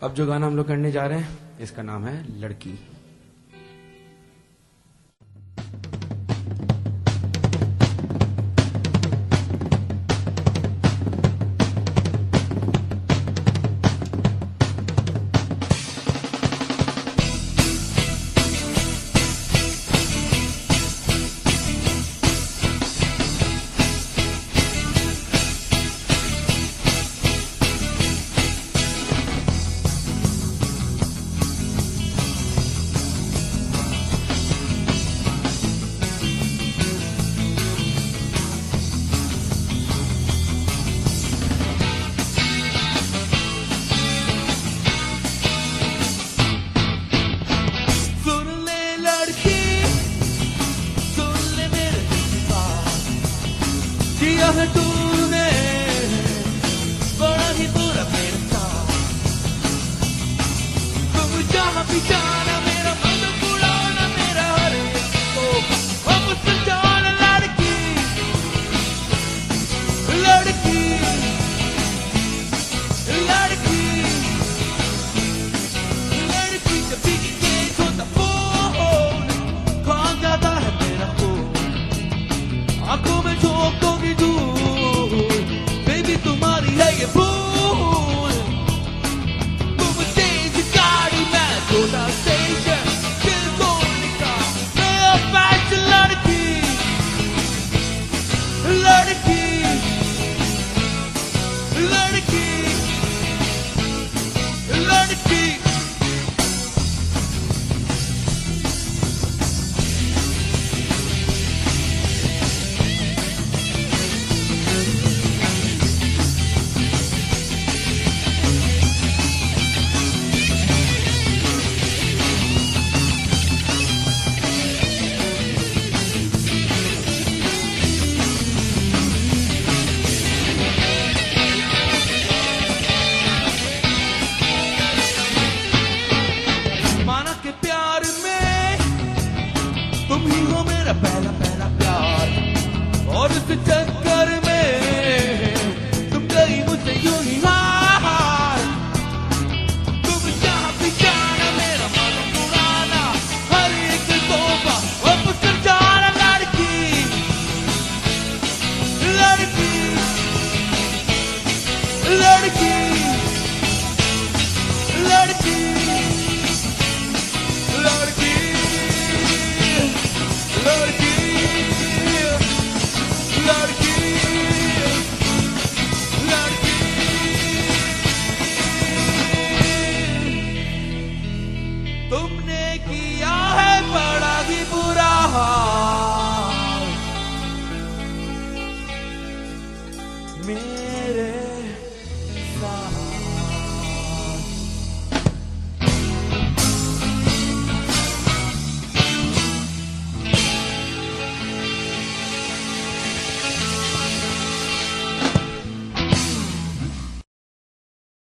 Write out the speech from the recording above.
اب جو گانا ہم لوگ کرنے جا رہے ہیں اس کا نام ہے لڑکی۔ کیا ہے تو نے بڑا ہی برا پھر تھا تم جہاں بھی جا چک Me